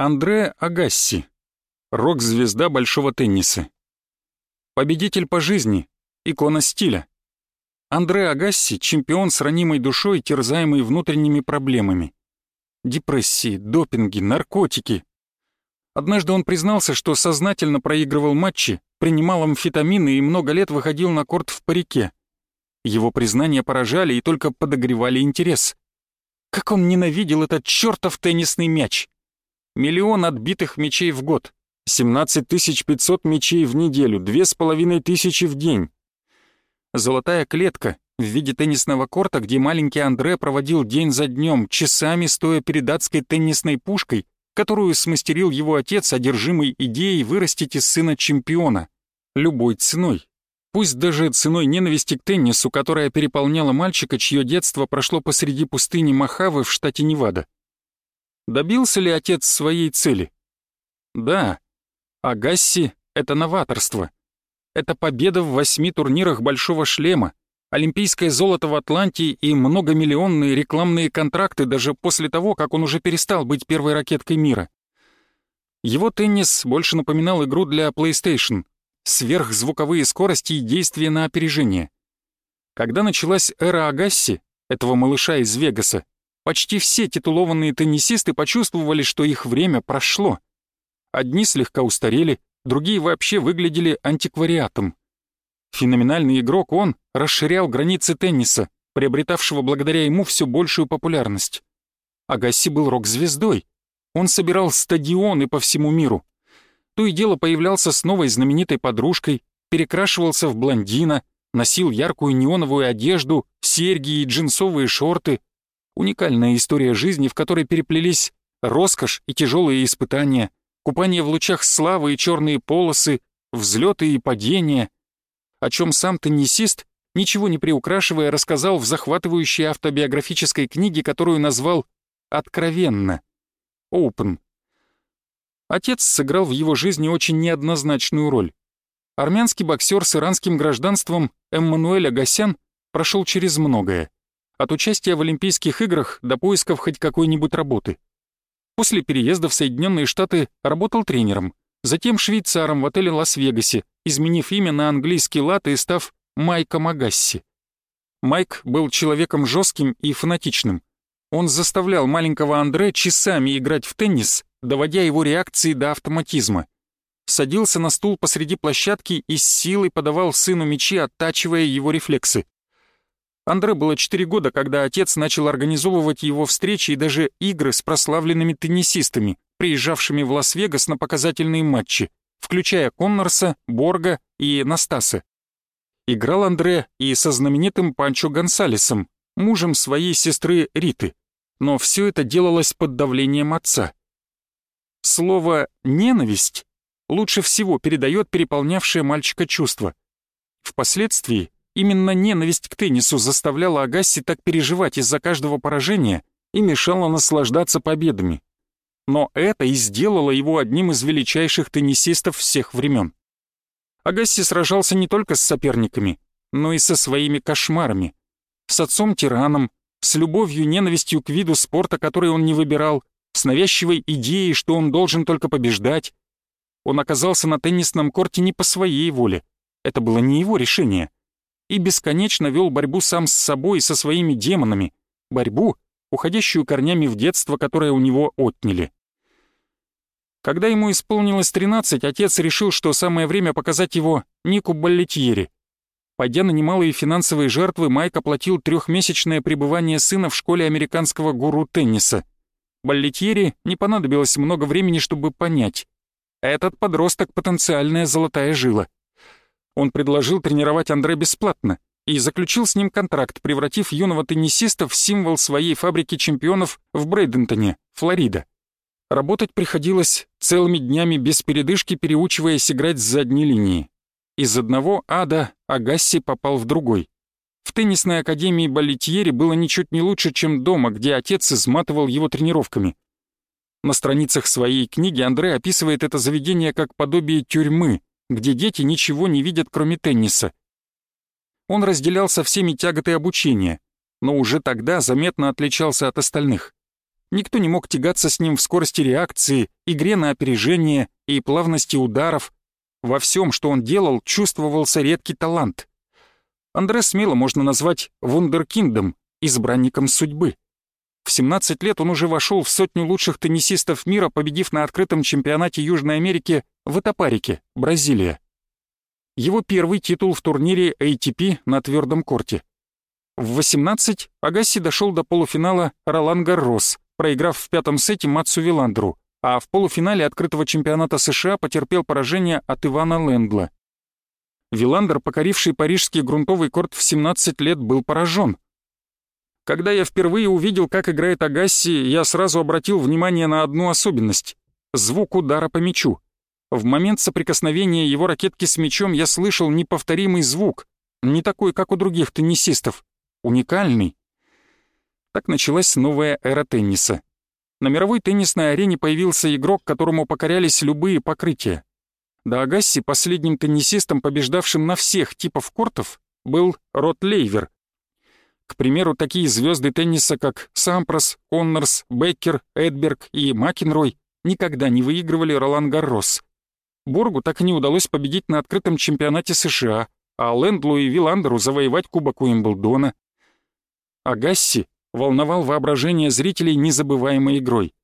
Андре Агасси, рок-звезда большого тенниса. Победитель по жизни, икона стиля. Андре Агасси — чемпион с ранимой душой, терзаемый внутренними проблемами. Депрессии, допинги, наркотики. Однажды он признался, что сознательно проигрывал матчи, принимал амфетамины и много лет выходил на корт в парике. Его признания поражали и только подогревали интерес. Как он ненавидел этот чертов теннисный мяч! Миллион отбитых мячей в год, 17 500 мячей в неделю, две с половиной тысячи в день. Золотая клетка в виде теннисного корта, где маленький Андре проводил день за днем, часами стоя перед адской теннисной пушкой, которую смастерил его отец, одержимый идеей вырастить из сына чемпиона. Любой ценой. Пусть даже ценой ненависти к теннису, которая переполняла мальчика, чье детство прошло посреди пустыни Мохаве в штате Невада. Добился ли отец своей цели? Да. Агасси — это новаторство. Это победа в восьми турнирах «Большого шлема», олимпийское золото в Атланте и многомиллионные рекламные контракты даже после того, как он уже перестал быть первой ракеткой мира. Его теннис больше напоминал игру для PlayStation, сверхзвуковые скорости и действия на опережение. Когда началась эра Агасси, этого малыша из Вегаса, Почти все титулованные теннисисты почувствовали, что их время прошло. Одни слегка устарели, другие вообще выглядели антиквариатом. Феноменальный игрок он расширял границы тенниса, приобретавшего благодаря ему все большую популярность. Агасси был рок-звездой. Он собирал стадионы по всему миру. То и дело появлялся с новой знаменитой подружкой, перекрашивался в блондина, носил яркую неоновую одежду, серьги и джинсовые шорты, Уникальная история жизни, в которой переплелись роскошь и тяжелые испытания, купание в лучах славы и черные полосы, взлеты и падения, о чем сам теннисист, ничего не приукрашивая, рассказал в захватывающей автобиографической книге, которую назвал «Откровенно» — «Open». Отец сыграл в его жизни очень неоднозначную роль. Армянский боксер с иранским гражданством Эммануэль Агасян прошел через многое. От участия в Олимпийских играх до поисков хоть какой-нибудь работы. После переезда в Соединенные Штаты работал тренером, затем швейцаром в отеле Лас-Вегасе, изменив имя на английский лад и став Майком Агасси. Майк был человеком жестким и фанатичным. Он заставлял маленького Андре часами играть в теннис, доводя его реакции до автоматизма. Садился на стул посреди площадки и с силой подавал сыну мячи, оттачивая его рефлексы. Андре было 4 года, когда отец начал организовывать его встречи и даже игры с прославленными теннисистами, приезжавшими в Лас-Вегас на показательные матчи, включая Коннорса, Борга и Настаса. Играл Андре и со знаменитым Панчо Гонсалесом, мужем своей сестры Риты, но все это делалось под давлением отца. Слово «ненависть» лучше всего передает переполнявшее мальчика чувство. Впоследствии Именно ненависть к теннису заставляла Агасси так переживать из-за каждого поражения и мешала наслаждаться победами. Но это и сделало его одним из величайших теннисистов всех времен. Агасси сражался не только с соперниками, но и со своими кошмарами. С отцом-тираном, с любовью ненавистью к виду спорта, который он не выбирал, с навязчивой идеей, что он должен только побеждать. Он оказался на теннисном корте не по своей воле. Это было не его решение и бесконечно вел борьбу сам с собой и со своими демонами, борьбу, уходящую корнями в детство, которое у него отняли. Когда ему исполнилось 13, отец решил, что самое время показать его Нику Баллетьери. Пойдя на немалые финансовые жертвы, Майк оплатил трехмесячное пребывание сына в школе американского гуру тенниса. Баллетьери не понадобилось много времени, чтобы понять. Этот подросток — потенциальная золотая жила — он предложил тренировать Андре бесплатно и заключил с ним контракт, превратив юного теннисиста в символ своей фабрики чемпионов в Брейдентоне, Флорида. Работать приходилось целыми днями без передышки, переучиваясь играть с задней линии. Из одного ада Агасси попал в другой. В теннисной академии Балетьери было ничуть не лучше, чем дома, где отец изматывал его тренировками. На страницах своей книги Андре описывает это заведение как подобие тюрьмы, где дети ничего не видят, кроме тенниса. Он разделял со всеми тяготы обучения, но уже тогда заметно отличался от остальных. Никто не мог тягаться с ним в скорости реакции, игре на опережение и плавности ударов. Во всем, что он делал, чувствовался редкий талант. Андре смело можно назвать вундеркиндом, избранником судьбы. В 17 лет он уже вошел в сотню лучших теннисистов мира, победив на открытом чемпионате Южной Америки в Этапарике, Бразилия. Его первый титул в турнире ATP на твердом корте. В 18 Агасси дошел до полуфинала Ролан Гаррос, проиграв в пятом сете Матсу Виландру, а в полуфинале открытого чемпионата США потерпел поражение от Ивана Лендла. Виландер, покоривший парижский грунтовый корт в 17 лет, был поражен. Когда я впервые увидел, как играет Агасси, я сразу обратил внимание на одну особенность — звук удара по мячу. В момент соприкосновения его ракетки с мячом я слышал неповторимый звук, не такой, как у других теннисистов, уникальный. Так началась новая эра тенниса. На мировой теннисной арене появился игрок, которому покорялись любые покрытия. До Агасси последним теннисистом, побеждавшим на всех типов кортов, был Рот Лейвер, к примеру, такие звезды тенниса, как Сампрос, Коннорс, Беккер, Эдберг и Макенрой никогда не выигрывали Ролан Гаррос. Боргу так и не удалось победить на открытом чемпионате США, а Лэндлу и Виландеру завоевать Кубок Уимблдона. Агасси волновал воображение зрителей незабываемой игрой.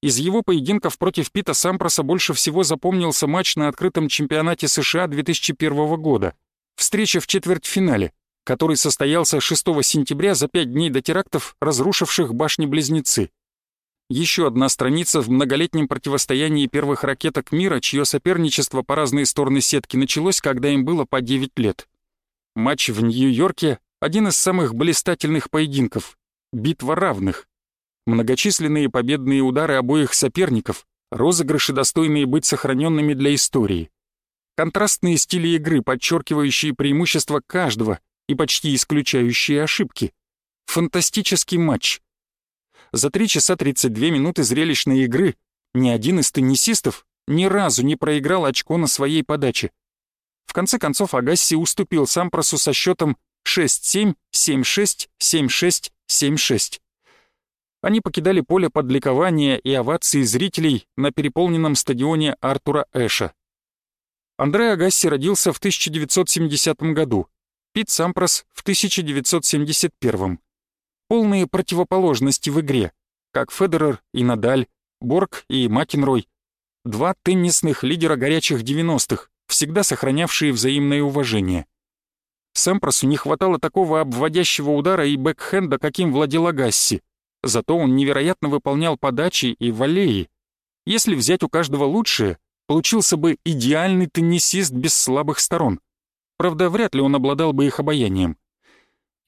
Из его поединков против Пита Сампроса больше всего запомнился матч на открытом чемпионате США 2001 года. Встреча в четвертьфинале — который состоялся 6 сентября за пять дней до терактов, разрушивших башни-близнецы. Еще одна страница в многолетнем противостоянии первых ракеток мира, чье соперничество по разные стороны сетки началось, когда им было по 9 лет. Матч в Нью-Йорке — один из самых блистательных поединков. Битва равных. Многочисленные победные удары обоих соперников, розыгрыши, достойные быть сохраненными для истории. Контрастные стили игры, подчеркивающие преимущества каждого, и почти исключающие ошибки. Фантастический матч. За 3 часа 32 минуты зрелищной игры ни один из теннисистов ни разу не проиграл очко на своей подаче. В конце концов Агасси уступил Сампросу со счетом 6-7, 7-6, 7-6, 7-6. Они покидали поле под ликование и овации зрителей на переполненном стадионе Артура Эша. Андре Агасси родился в 1970 году Пит Сампрос в 1971 Полные противоположности в игре, как Федерер и Надаль, Борг и Макенрой. Два теннисных лидера горячих 90-х, всегда сохранявшие взаимное уважение. Сампросу не хватало такого обводящего удара и бэкхенда, каким владел Агасси. Зато он невероятно выполнял подачи и волеи. Если взять у каждого лучшее, получился бы идеальный теннисист без слабых сторон. Правда, вряд ли он обладал бы их обаянием.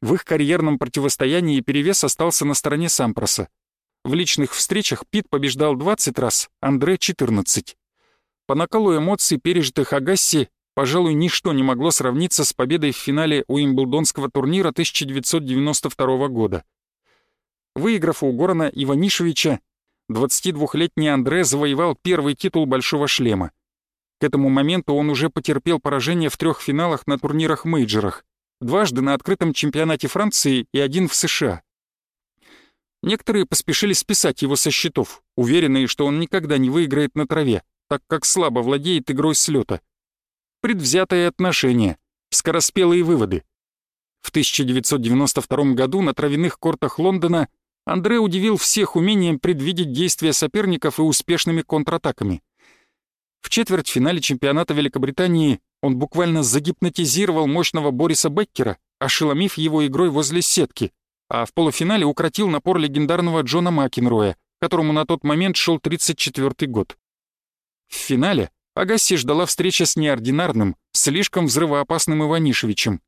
В их карьерном противостоянии перевес остался на стороне Сампроса. В личных встречах Пит побеждал 20 раз, Андре — 14. По накалу эмоций, пережитых Агасси, пожалуй, ничто не могло сравниться с победой в финале Уимблдонского турнира 1992 года. Выиграв у Горана Иванишевича, 22-летний Андре завоевал первый титул «Большого шлема». К этому моменту он уже потерпел поражение в трех финалах на турнирах-мейджерах, дважды на открытом чемпионате Франции и один в США. Некоторые поспешили списать его со счетов, уверенные, что он никогда не выиграет на траве, так как слабо владеет игрой слета. Предвзятое отношение, скороспелые выводы. В 1992 году на травяных кортах Лондона Андре удивил всех умением предвидеть действия соперников и успешными контратаками. В четвертьфинале чемпионата Великобритании он буквально загипнотизировал мощного Бориса Беккера, ошеломив его игрой возле сетки, а в полуфинале укротил напор легендарного Джона Макенроя, которому на тот момент шел 34-й год. В финале Агасси ждала встреча с неординарным, слишком взрывоопасным Иванишевичем.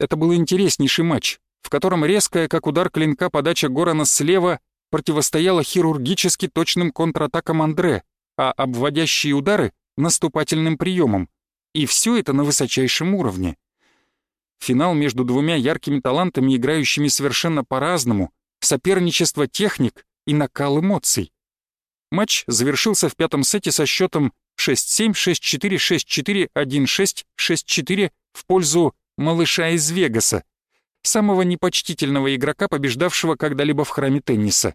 Это был интереснейший матч, в котором резкая, как удар клинка, подача Горана слева противостояла хирургически точным контратакам Андре, а обводящие удары — наступательным приемом. И все это на высочайшем уровне. Финал между двумя яркими талантами, играющими совершенно по-разному, соперничество техник и накал эмоций. Матч завершился в пятом сете со счетом 6-7, 6-4, 6-4, 1-6, 6-4 в пользу малыша из Вегаса, самого непочтительного игрока, побеждавшего когда-либо в храме тенниса.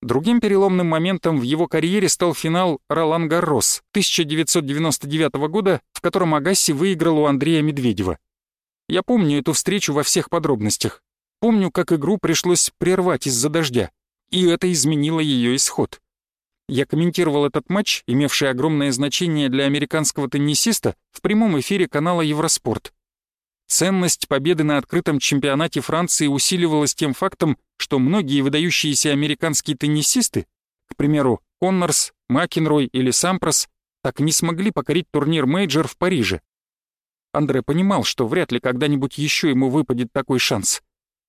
Другим переломным моментом в его карьере стал финал Ролан Гаррос 1999 года, в котором Агасси выиграл у Андрея Медведева. Я помню эту встречу во всех подробностях. Помню, как игру пришлось прервать из-за дождя, и это изменило ее исход. Я комментировал этот матч, имевший огромное значение для американского теннисиста, в прямом эфире канала Евроспорт. Ценность победы на открытом чемпионате Франции усиливалась тем фактом, что многие выдающиеся американские теннисисты, к примеру, Коннорс, Макинрой или Сампрос, так не смогли покорить турнир мейджор в Париже. Андре понимал, что вряд ли когда-нибудь еще ему выпадет такой шанс.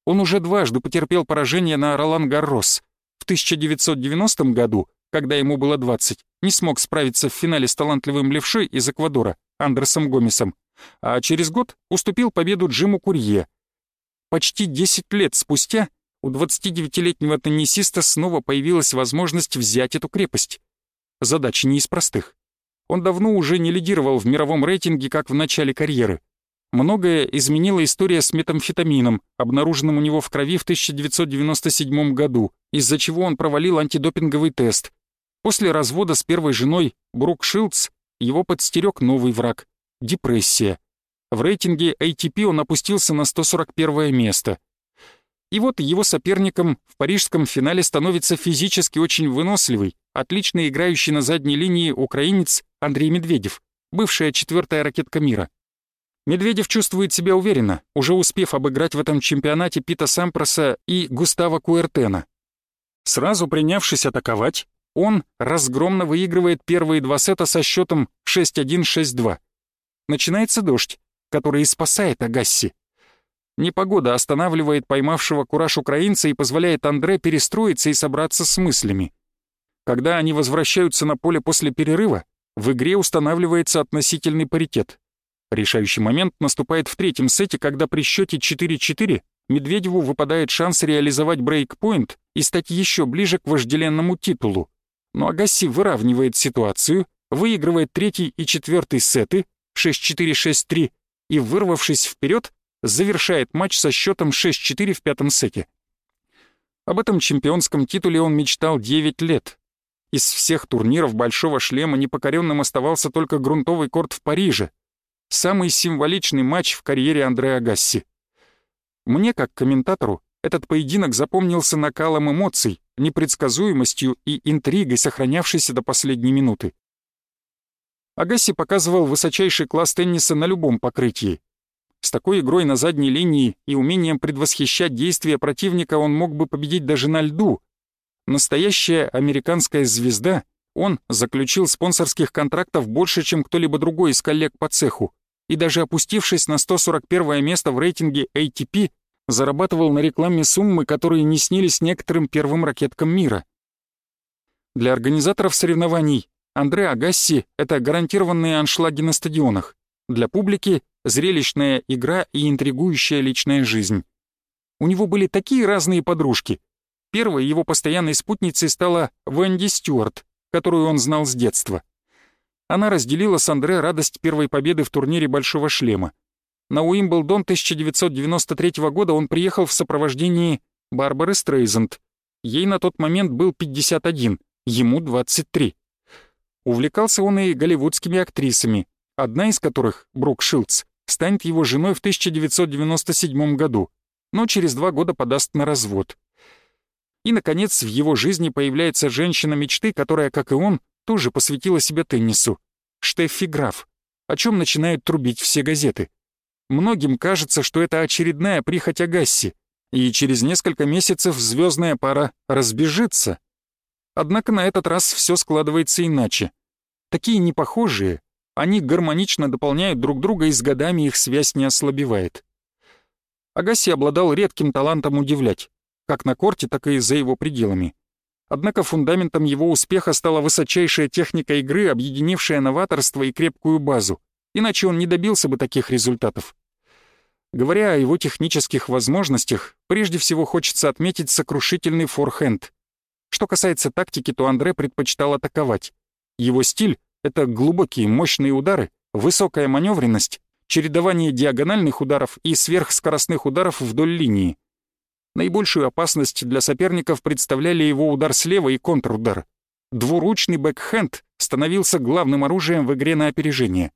Он уже дважды потерпел поражение на Ролан Гаррос. В 1990 году, когда ему было 20, не смог справиться в финале с талантливым левшой из Эквадора, Андерсом Гомесом, а через год уступил победу Джиму Курье. Почти 10 лет спустя у 29-летнего теннисиста снова появилась возможность взять эту крепость. Задача не из простых. Он давно уже не лидировал в мировом рейтинге, как в начале карьеры. Многое изменила история с метамфетамином, обнаруженным у него в крови в 1997 году, из-за чего он провалил антидопинговый тест. После развода с первой женой, Брук Шилдс, его подстерег новый враг депрессия. В рейтинге ATP он опустился на 141 место. И вот его соперником в парижском финале становится физически очень выносливый, отлично играющий на задней линии украинец Андрей Медведев, бывшая четвертая ракетка мира. Медведев чувствует себя уверенно, уже успев обыграть в этом чемпионате Пита Сампроса и Густава Куэртена. Сразу принявшись атаковать, он разгромно выигрывает первые два сета со счетом 6-1-6-2 начинается дождь, который и спасает Агасси. Непогода останавливает поймавшего кураж украинца и позволяет Андре перестроиться и собраться с мыслями. Когда они возвращаются на поле после перерыва, в игре устанавливается относительный паритет. Решающий момент наступает в третьем сете, когда при счете 4-4 Медведеву выпадает шанс реализовать брейкпоинт и стать еще ближе к вожделенному титулу. Но Агасси выравнивает ситуацию, выигрывает третий и четвертый сеты, 6-4-6-3 и, вырвавшись вперед, завершает матч со счетом 6-4 в пятом сете. Об этом чемпионском титуле он мечтал 9 лет. Из всех турниров «Большого шлема» непокоренным оставался только грунтовый корт в Париже. Самый символичный матч в карьере Андреа Гасси. Мне, как комментатору, этот поединок запомнился накалом эмоций, непредсказуемостью и интригой, сохранявшейся до последней минуты. Агасси показывал высочайший класс тенниса на любом покрытии. С такой игрой на задней линии и умением предвосхищать действия противника он мог бы победить даже на льду. Настоящая американская звезда, он заключил спонсорских контрактов больше, чем кто-либо другой из коллег по цеху, и даже опустившись на 141 место в рейтинге ATP, зарабатывал на рекламе суммы, которые не снились некоторым первым ракеткам мира. Для организаторов соревнований Андре Агасси — это гарантированные аншлаги на стадионах. Для публики — зрелищная игра и интригующая личная жизнь. У него были такие разные подружки. Первой его постоянной спутницей стала Венди Стюарт, которую он знал с детства. Она разделила с Андре радость первой победы в турнире «Большого шлема». На Уимблдон 1993 года он приехал в сопровождении Барбары Стрейзенд. Ей на тот момент был 51, ему 23. Увлекался он и голливудскими актрисами, одна из которых, Брук Шилдс, станет его женой в 1997 году, но через два года подаст на развод. И, наконец, в его жизни появляется женщина мечты, которая, как и он, тоже посвятила себя теннису. Штеффи Граф, о чем начинают трубить все газеты. Многим кажется, что это очередная прихоть Агасси, и через несколько месяцев звездная пара разбежится. Однако на этот раз все складывается иначе. Такие непохожие, они гармонично дополняют друг друга и с годами их связь не ослабевает. Агаси обладал редким талантом удивлять, как на корте, так и за его пределами. Однако фундаментом его успеха стала высочайшая техника игры, объединившая новаторство и крепкую базу, иначе он не добился бы таких результатов. Говоря о его технических возможностях, прежде всего хочется отметить сокрушительный форхенд. Что касается тактики, то Андре предпочитал атаковать. Его стиль — это глубокие мощные удары, высокая маневренность, чередование диагональных ударов и сверхскоростных ударов вдоль линии. Наибольшую опасность для соперников представляли его удар слева и контрудар. Двуручный бэкхенд становился главным оружием в игре на опережение.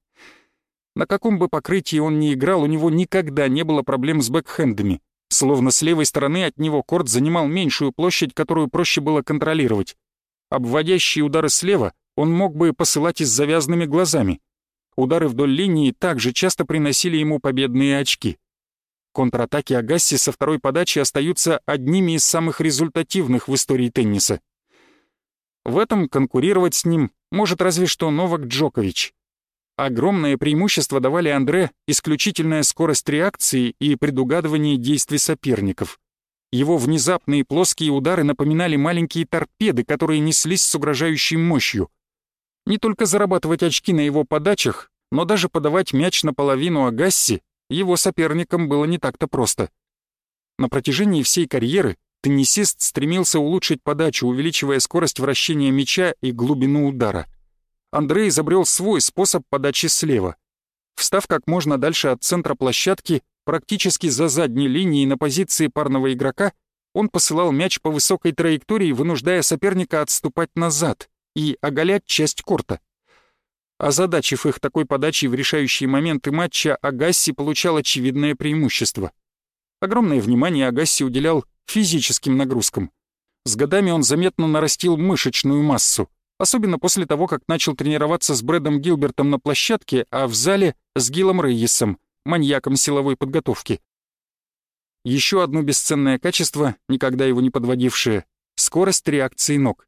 На каком бы покрытии он ни играл, у него никогда не было проблем с бэкхендами. Словно с левой стороны от него корт занимал меньшую площадь, которую проще было контролировать. Обводящие удары слева он мог бы посылать и с завязанными глазами. Удары вдоль линии также часто приносили ему победные очки. Контратаки Агасси со второй подачи остаются одними из самых результативных в истории тенниса. В этом конкурировать с ним может разве что Новак Джокович. Огромное преимущество давали Андре исключительная скорость реакции и предугадывание действий соперников. Его внезапные плоские удары напоминали маленькие торпеды, которые неслись с угрожающей мощью. Не только зарабатывать очки на его подачах, но даже подавать мяч наполовину Агасси его соперникам было не так-то просто. На протяжении всей карьеры теннисист стремился улучшить подачу, увеличивая скорость вращения мяча и глубину удара. Андрей изобрел свой способ подачи слева. Встав как можно дальше от центра площадки, практически за задней линией на позиции парного игрока, он посылал мяч по высокой траектории, вынуждая соперника отступать назад и оголять часть корта. Озадачив их такой подачей в решающие моменты матча, Агасси получал очевидное преимущество. Огромное внимание Агасси уделял физическим нагрузкам. С годами он заметно нарастил мышечную массу, особенно после того, как начал тренироваться с Брэдом Гилбертом на площадке, а в зале с Гилом Рейесом, маньяком силовой подготовки. Еще одно бесценное качество, никогда его не подводившее — скорость реакции ног.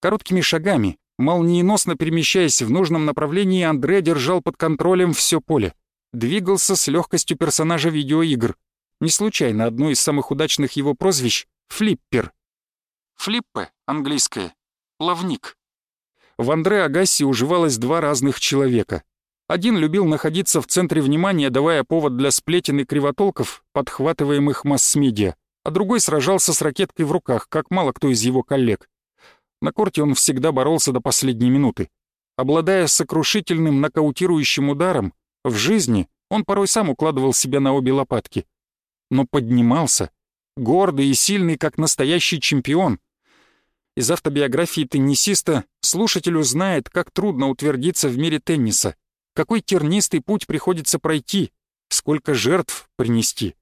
Короткими шагами, молниеносно перемещаясь в нужном направлении, Андре держал под контролем все поле. Двигался с легкостью персонажа видеоигр. Не случайно одно из самых удачных его прозвищ — «флиппер». «Флиппе» — английское, «плавник». В Андре Агасси уживалось два разных человека. Один любил находиться в центре внимания, давая повод для сплетен и кривотолков, подхватываемых масс-медиа, а другой сражался с ракеткой в руках, как мало кто из его коллег. На корте он всегда боролся до последней минуты. Обладая сокрушительным нокаутирующим ударом, в жизни он порой сам укладывал себя на обе лопатки. Но поднимался, гордый и сильный, как настоящий чемпион — из автобиографии теннисиста слушатель узнает, как трудно утвердиться в мире тенниса, какой тернистый путь приходится пройти, сколько жертв принести.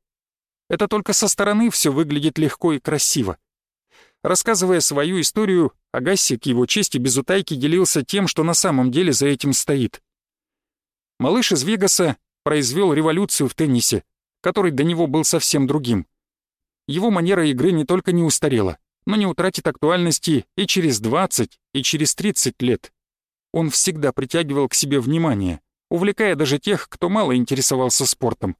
Это только со стороны все выглядит легко и красиво. Рассказывая свою историю, Агасси к его чести без утайки делился тем, что на самом деле за этим стоит. Малыш из Вегаса произвел революцию в теннисе, который до него был совсем другим. Его манера игры не только не устарела, но не утратит актуальности и через 20, и через 30 лет. Он всегда притягивал к себе внимание, увлекая даже тех, кто мало интересовался спортом.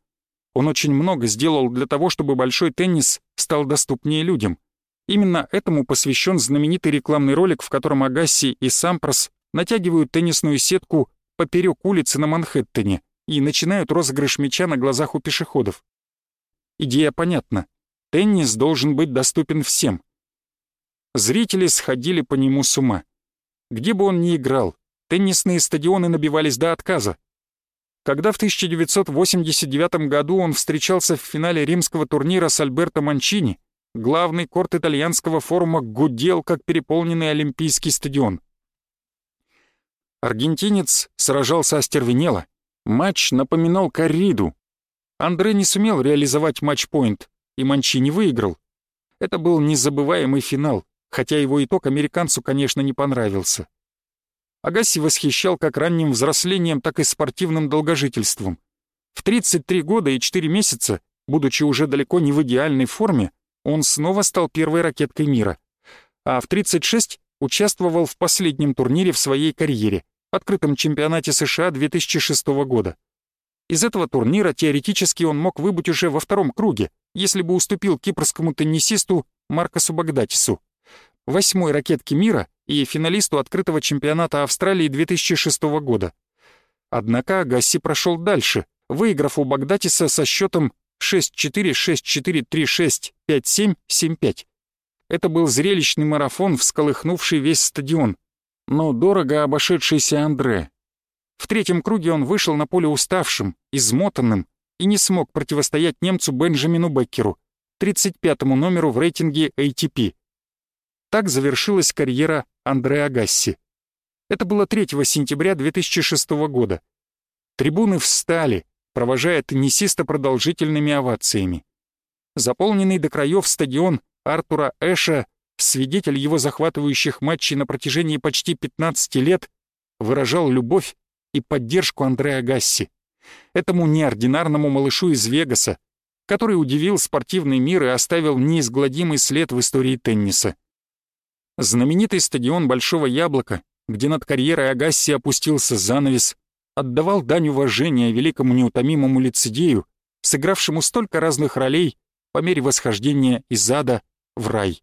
Он очень много сделал для того, чтобы большой теннис стал доступнее людям. Именно этому посвящен знаменитый рекламный ролик, в котором Агасси и Сампрос натягивают теннисную сетку поперек улицы на Манхэттене и начинают розыгрыш мяча на глазах у пешеходов. Идея понятна. Теннис должен быть доступен всем. Зрители сходили по нему с ума. Где бы он ни играл, теннисные стадионы набивались до отказа. Когда в 1989 году он встречался в финале римского турнира с Альберто Манчини, главный корт итальянского форума гудел, как переполненный Олимпийский стадион. Аргентинец сражался остервенело. Матч напоминал корриду. Андре не сумел реализовать матч-пойнт, и Манчини выиграл. Это был незабываемый финал хотя его итог американцу, конечно, не понравился. Агаси восхищал как ранним взрослением, так и спортивным долгожительством. В 33 года и 4 месяца, будучи уже далеко не в идеальной форме, он снова стал первой ракеткой мира. А в 36 участвовал в последнем турнире в своей карьере, открытом чемпионате США 2006 года. Из этого турнира теоретически он мог выбыть уже во втором круге, если бы уступил кипрскому теннисисту Маркосу Багдатису восьмой ракетки мира и финалисту открытого чемпионата Австралии 2006 года. Однако Агасси прошел дальше, выиграв у Багдатиса со счетом 6-4, 6-4, 3-6, 5-7, 7-5. Это был зрелищный марафон, всколыхнувший весь стадион, но дорого обошедшийся Андре. В третьем круге он вышел на поле уставшим, измотанным и не смог противостоять немцу Бенджамину Беккеру, 35 номеру в рейтинге ATP. Так завершилась карьера Андре Агасси. Это было 3 сентября 2006 года. Трибуны встали, провожая теннисиста продолжительными овациями. Заполненный до краев стадион Артура Эша, свидетель его захватывающих матчей на протяжении почти 15 лет, выражал любовь и поддержку Андреа Гасси, этому неординарному малышу из Вегаса, который удивил спортивный мир и оставил неизгладимый след в истории тенниса. Знаменитый стадион Большого Яблока, где над карьерой Агасси опустился занавес, отдавал дань уважения великому неутомимому лицедею, сыгравшему столько разных ролей по мере восхождения из ада в рай.